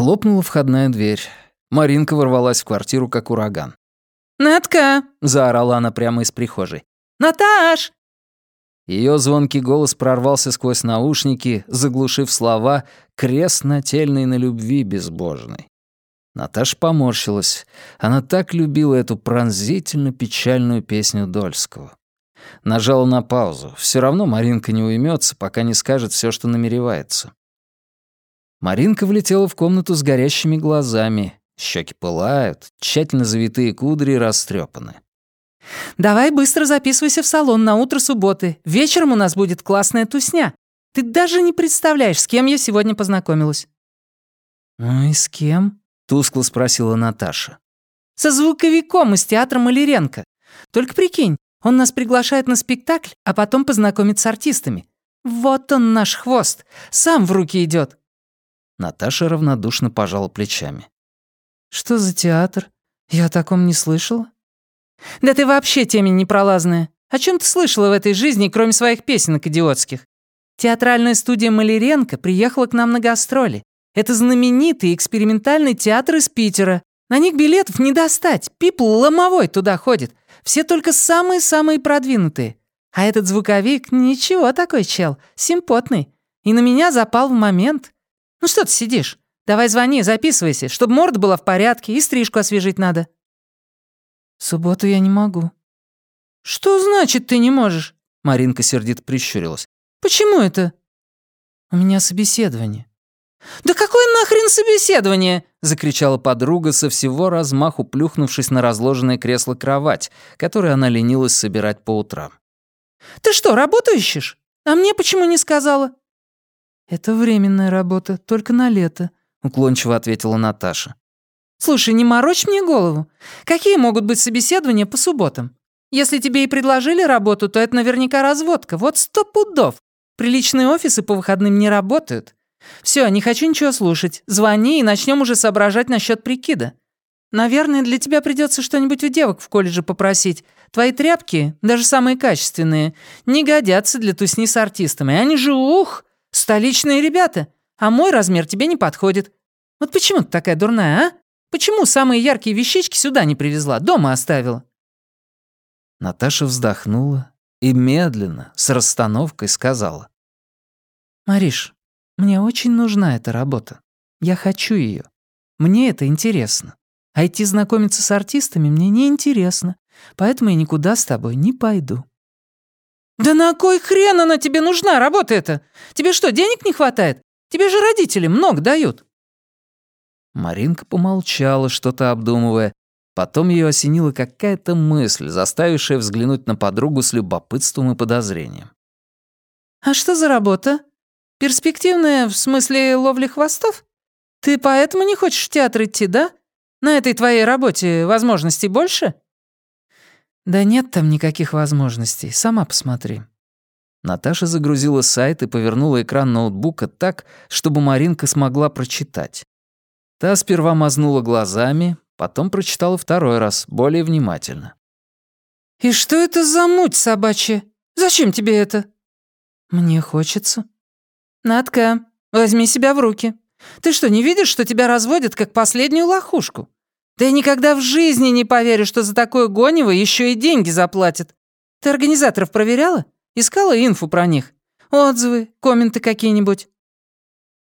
Хлопнула входная дверь. Маринка ворвалась в квартиру, как ураган. «Натка!» — заорала она прямо из прихожей. «Наташ!» Ее звонкий голос прорвался сквозь наушники, заглушив слова «крест нательный на любви безбожной». Наташа поморщилась. Она так любила эту пронзительно печальную песню Дольского. Нажала на паузу. Все равно Маринка не уймется, пока не скажет все, что намеревается. Маринка влетела в комнату с горящими глазами. Щеки пылают, тщательно завитые кудри растрепаны. «Давай быстро записывайся в салон на утро субботы. Вечером у нас будет классная тусня. Ты даже не представляешь, с кем я сегодня познакомилась». «Ну и с кем?» — тускло спросила Наташа. «Со звуковиком из театра Маляренко. Только прикинь, он нас приглашает на спектакль, а потом познакомит с артистами. Вот он наш хвост, сам в руки идет. Наташа равнодушно пожала плечами. «Что за театр? Я о таком не слышала». «Да ты вообще темень непролазная. О чем ты слышала в этой жизни, кроме своих песенок идиотских? Театральная студия Маляренко приехала к нам на гастроли. Это знаменитый экспериментальный театр из Питера. На них билетов не достать. Пипл ломовой туда ходит. Все только самые-самые продвинутые. А этот звуковик — ничего такой чел, симпотный. И на меня запал в момент. Ну что ты сидишь? Давай звони, записывайся, чтобы морда была в порядке и стрижку освежить надо». «В субботу я не могу». «Что значит ты не можешь?» Маринка сердито прищурилась. «Почему это?» «У меня собеседование». «Да какое нахрен собеседование?» — закричала подруга со всего размаху, плюхнувшись на разложенное кресло-кровать, которое она ленилась собирать по утрам. «Ты что, работу ищешь? А мне почему не сказала?» «Это временная работа, только на лето», — уклончиво ответила Наташа. «Слушай, не морочь мне голову. Какие могут быть собеседования по субботам? Если тебе и предложили работу, то это наверняка разводка. Вот сто пудов. Приличные офисы по выходным не работают. Все, не хочу ничего слушать. Звони и начнем уже соображать насчет прикида. Наверное, для тебя придется что-нибудь у девок в колледже попросить. Твои тряпки, даже самые качественные, не годятся для тусни с артистами. Они же, ух, столичные ребята. А мой размер тебе не подходит. Вот почему ты такая дурная, а? Почему самые яркие вещички сюда не привезла, дома оставила?» Наташа вздохнула и медленно, с расстановкой сказала. «Мариш, мне очень нужна эта работа. Я хочу ее. Мне это интересно. А идти знакомиться с артистами мне не интересно, поэтому я никуда с тобой не пойду». «Да на кой хрен она тебе нужна, работа эта? Тебе что, денег не хватает? Тебе же родители много дают». Маринка помолчала, что-то обдумывая. Потом ее осенила какая-то мысль, заставившая взглянуть на подругу с любопытством и подозрением. «А что за работа?» Перспективная в смысле ловли хвостов? Ты поэтому не хочешь в театр идти, да? На этой твоей работе возможностей больше?» «Да нет там никаких возможностей, сама посмотри». Наташа загрузила сайт и повернула экран ноутбука так, чтобы Маринка смогла прочитать. Та сперва мазнула глазами, потом прочитала второй раз, более внимательно. «И что это за муть собачья? Зачем тебе это?» «Мне хочется», «Надка, возьми себя в руки. Ты что, не видишь, что тебя разводят как последнюю лохушку? Да я никогда в жизни не поверю, что за такое гонево еще и деньги заплатят. Ты организаторов проверяла? Искала инфу про них? Отзывы, комменты какие-нибудь?»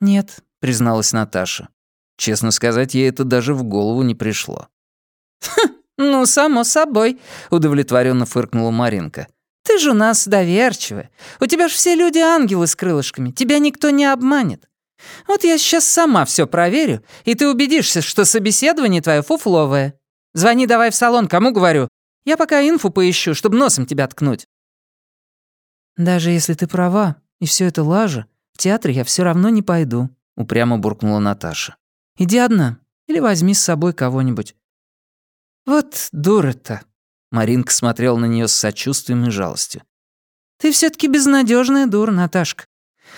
«Нет», — призналась Наташа. Честно сказать, ей это даже в голову не пришло. «Хм, ну, само собой», — удовлетворенно фыркнула Маринка. Ты же у нас доверчивая. У тебя же все люди ангелы с крылышками. Тебя никто не обманет. Вот я сейчас сама все проверю, и ты убедишься, что собеседование твое фуфловое. Звони давай в салон, кому говорю. Я пока инфу поищу, чтобы носом тебя ткнуть». «Даже если ты права, и все это лажа, в театр я все равно не пойду», — упрямо буркнула Наташа. «Иди одна, или возьми с собой кого-нибудь». «Вот дура-то», Маринка смотрела на нее с сочувствием и жалостью. «Ты все таки безнадежная дура, Наташка.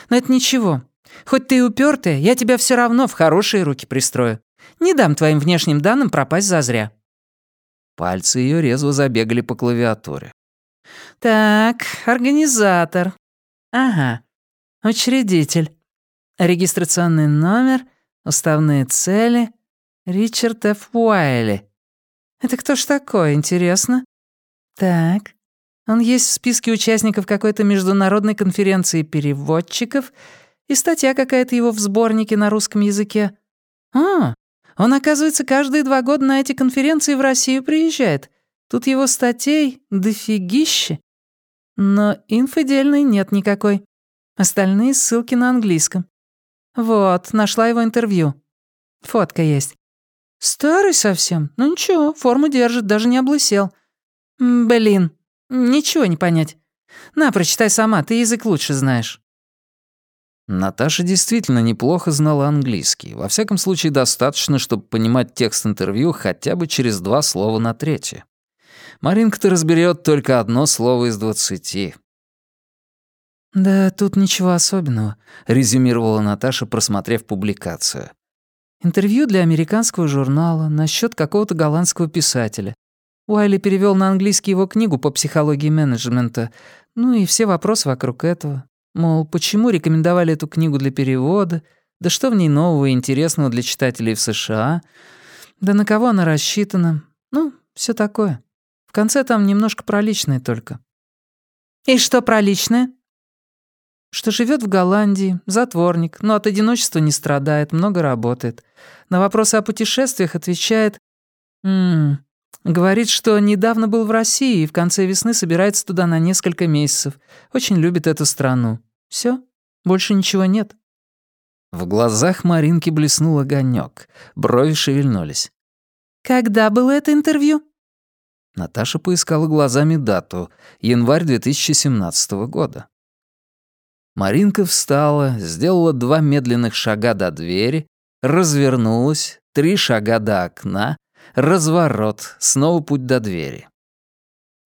Но это ничего. Хоть ты и упертая, я тебя все равно в хорошие руки пристрою. Не дам твоим внешним данным пропасть зазря». Пальцы ее резво забегали по клавиатуре. «Так, организатор. Ага. Учредитель. Регистрационный номер. Уставные цели. Ричард Ф. Уайли. Это кто ж такой, интересно? Так. Он есть в списке участников какой-то международной конференции переводчиков, и статья какая-то его в сборнике на русском языке. А, он, оказывается, каждые два года на эти конференции в Россию приезжает. Тут его статей дофигище. Но инфодельной нет никакой. Остальные ссылки на английском. Вот, нашла его интервью. Фотка есть. Старый совсем. Ну ничего, форму держит, даже не облысел. Блин, ничего не понять. На, прочитай сама, ты язык лучше знаешь. Наташа действительно неплохо знала английский. Во всяком случае, достаточно, чтобы понимать текст интервью хотя бы через два слова на третье. Маринка-то разберет только одно слово из двадцати. «Да тут ничего особенного», — резюмировала Наташа, просмотрев публикацию. «Интервью для американского журнала насчет какого-то голландского писателя. Уайли перевел на английский его книгу по психологии менеджмента, ну и все вопросы вокруг этого. Мол, почему рекомендовали эту книгу для перевода, да что в ней нового и интересного для читателей в США, да на кого она рассчитана, ну, все такое. В конце там немножко про личное только». «И что про личное?» что живет в Голландии, затворник, но от одиночества не страдает, много работает. На вопросы о путешествиях отвечает... М -м, говорит, что недавно был в России и в конце весны собирается туда на несколько месяцев. Очень любит эту страну. Все, больше ничего нет. В глазах Маринки блеснул огонек, брови шевельнулись. «Когда было это интервью?» Наташа поискала глазами дату — январь 2017 года. Маринка встала, сделала два медленных шага до двери, развернулась, три шага до окна, разворот, снова путь до двери.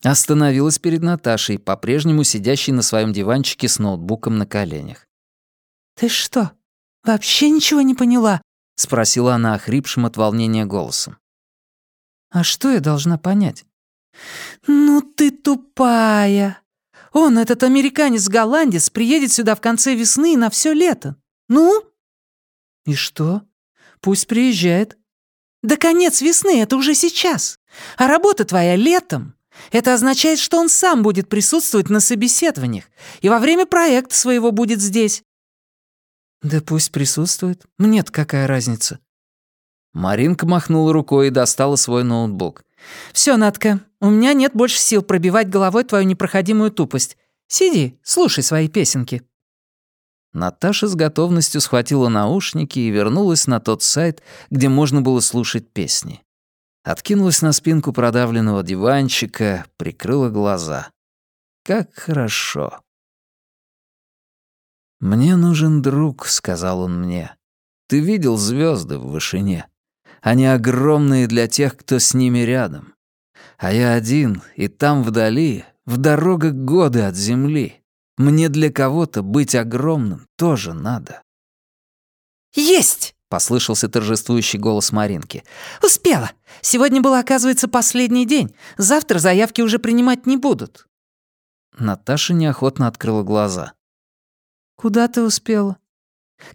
Остановилась перед Наташей, по-прежнему сидящей на своем диванчике с ноутбуком на коленях. «Ты что, вообще ничего не поняла?» — спросила она охрипшим от волнения голосом. «А что я должна понять?» «Ну ты тупая!» Он, этот американец-голландец, приедет сюда в конце весны и на все лето. Ну?» «И что? Пусть приезжает». «Да конец весны — это уже сейчас. А работа твоя летом. Это означает, что он сам будет присутствовать на собеседованиях и во время проекта своего будет здесь». «Да пусть присутствует. Мне-то какая разница?» Маринка махнула рукой и достала свой ноутбук. Все, Натка, у меня нет больше сил пробивать головой твою непроходимую тупость. Сиди, слушай свои песенки». Наташа с готовностью схватила наушники и вернулась на тот сайт, где можно было слушать песни. Откинулась на спинку продавленного диванчика, прикрыла глаза. Как хорошо. «Мне нужен друг», — сказал он мне. «Ты видел звезды в вышине? Они огромные для тех, кто с ними рядом. А я один, и там вдали, в дорогах годы от земли. Мне для кого-то быть огромным тоже надо. «Есть!» — послышался торжествующий голос Маринки. «Успела! Сегодня был, оказывается, последний день. Завтра заявки уже принимать не будут». Наташа неохотно открыла глаза. «Куда ты успела?»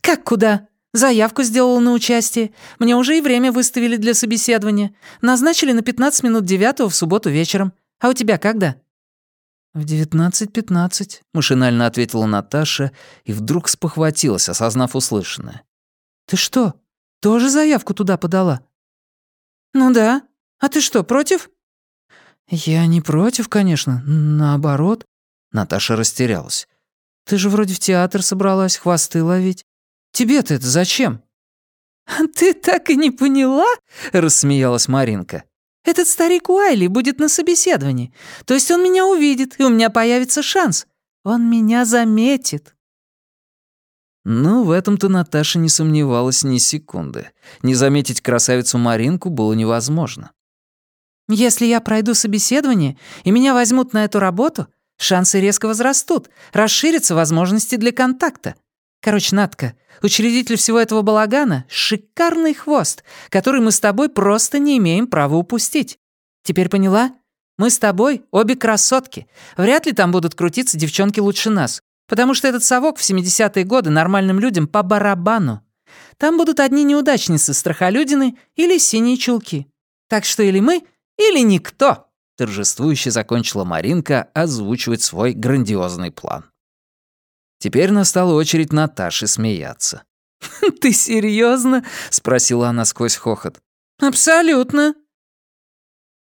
«Как куда? Заявку сделала на участие. Мне уже и время выставили для собеседования. Назначили на 15 минут девятого в субботу вечером. А у тебя когда?» «В девятнадцать пятнадцать», — машинально ответила Наташа и вдруг спохватилась, осознав услышанное. «Ты что, тоже заявку туда подала?» «Ну да. А ты что, против?» «Я не против, конечно. Наоборот». Наташа растерялась. «Ты же вроде в театр собралась хвосты ловить. Тебе-то это зачем?» «Ты так и не поняла?» — рассмеялась Маринка. «Этот старик Уайли будет на собеседовании. То есть он меня увидит, и у меня появится шанс. Он меня заметит». Ну, в этом-то Наташа не сомневалась ни секунды. Не заметить красавицу Маринку было невозможно. «Если я пройду собеседование, и меня возьмут на эту работу, шансы резко возрастут, расширятся возможности для контакта. Короче, Натка, учредитель всего этого балагана — шикарный хвост, который мы с тобой просто не имеем права упустить. Теперь поняла? Мы с тобой обе красотки. Вряд ли там будут крутиться девчонки лучше нас, потому что этот совок в 70-е годы нормальным людям по барабану. Там будут одни неудачницы страхолюдины или синие чулки. Так что или мы, или никто!» Торжествующе закончила Маринка озвучивать свой грандиозный план. Теперь настала очередь Наташи смеяться. «Ты серьезно? спросила она сквозь хохот. «Абсолютно»,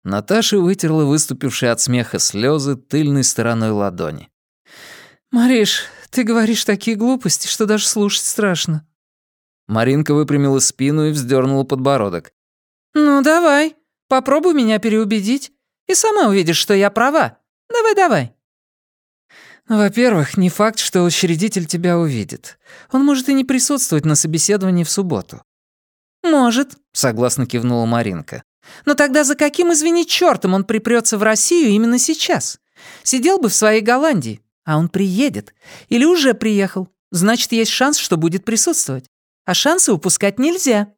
Наташа вытерла выступившие от смеха слезы тыльной стороной ладони. «Мариш, ты говоришь такие глупости, что даже слушать страшно». Маринка выпрямила спину и вздернула подбородок. «Ну, давай, попробуй меня переубедить, и сама увидишь, что я права. Давай-давай». «Во-первых, не факт, что учредитель тебя увидит. Он может и не присутствовать на собеседовании в субботу». «Может», — согласно кивнула Маринка. Но тогда за каким, извини, чертом он припрется в Россию именно сейчас? Сидел бы в своей Голландии, а он приедет. Или уже приехал. Значит, есть шанс, что будет присутствовать. А шансы упускать нельзя.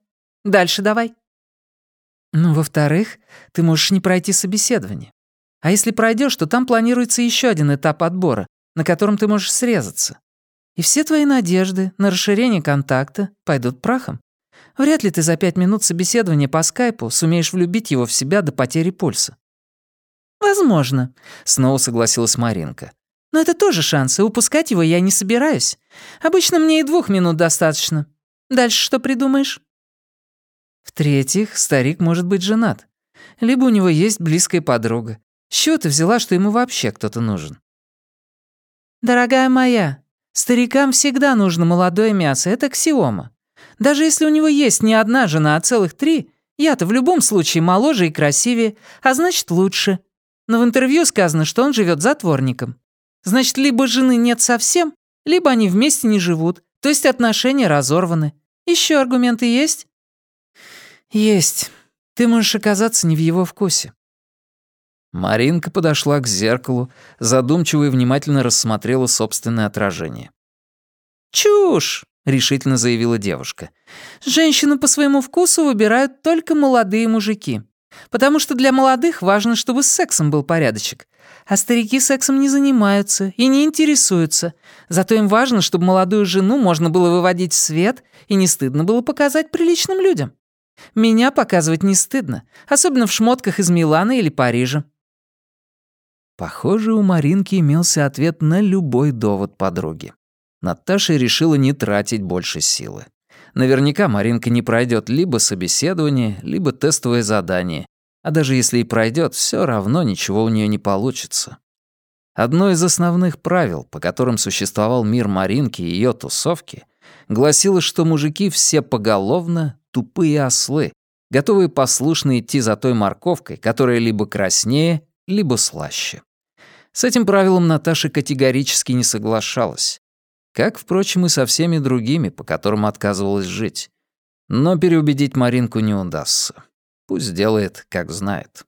Дальше давай. Ну, во-вторых, ты можешь не пройти собеседование. А если пройдешь, то там планируется еще один этап отбора, на котором ты можешь срезаться. И все твои надежды на расширение контакта пойдут прахом. Вряд ли ты за пять минут собеседования по скайпу сумеешь влюбить его в себя до потери пульса». «Возможно», — снова согласилась Маринка. «Но это тоже шанс, и упускать его я не собираюсь. Обычно мне и двух минут достаточно. Дальше что придумаешь?» В-третьих, старик может быть женат. Либо у него есть близкая подруга. С чего ты взяла, что ему вообще кто-то нужен? «Дорогая моя, старикам всегда нужно молодое мясо, это аксиома. Даже если у него есть не одна жена, а целых три, я-то в любом случае моложе и красивее, а значит, лучше. Но в интервью сказано, что он живет затворником. Значит, либо жены нет совсем, либо они вместе не живут, то есть отношения разорваны. Еще аргументы есть? Есть. Ты можешь оказаться не в его вкусе. Маринка подошла к зеркалу, задумчиво и внимательно рассмотрела собственное отражение. «Чушь!» — решительно заявила девушка. «Женщину по своему вкусу выбирают только молодые мужики. Потому что для молодых важно, чтобы с сексом был порядочек. А старики сексом не занимаются и не интересуются. Зато им важно, чтобы молодую жену можно было выводить в свет и не стыдно было показать приличным людям. Меня показывать не стыдно, особенно в шмотках из Милана или Парижа». Похоже, у Маринки имелся ответ на любой довод подруги. Наташа решила не тратить больше силы. Наверняка Маринка не пройдет либо собеседование, либо тестовое задание, а даже если и пройдет, все равно ничего у нее не получится. Одно из основных правил, по которым существовал мир Маринки и ее тусовки, гласило, что мужики все поголовно тупые ослы, готовые послушно идти за той морковкой, которая либо краснее, либо слаще. С этим правилом Наташа категорически не соглашалась. Как, впрочем, и со всеми другими, по которым отказывалась жить. Но переубедить Маринку не удастся. Пусть делает, как знает.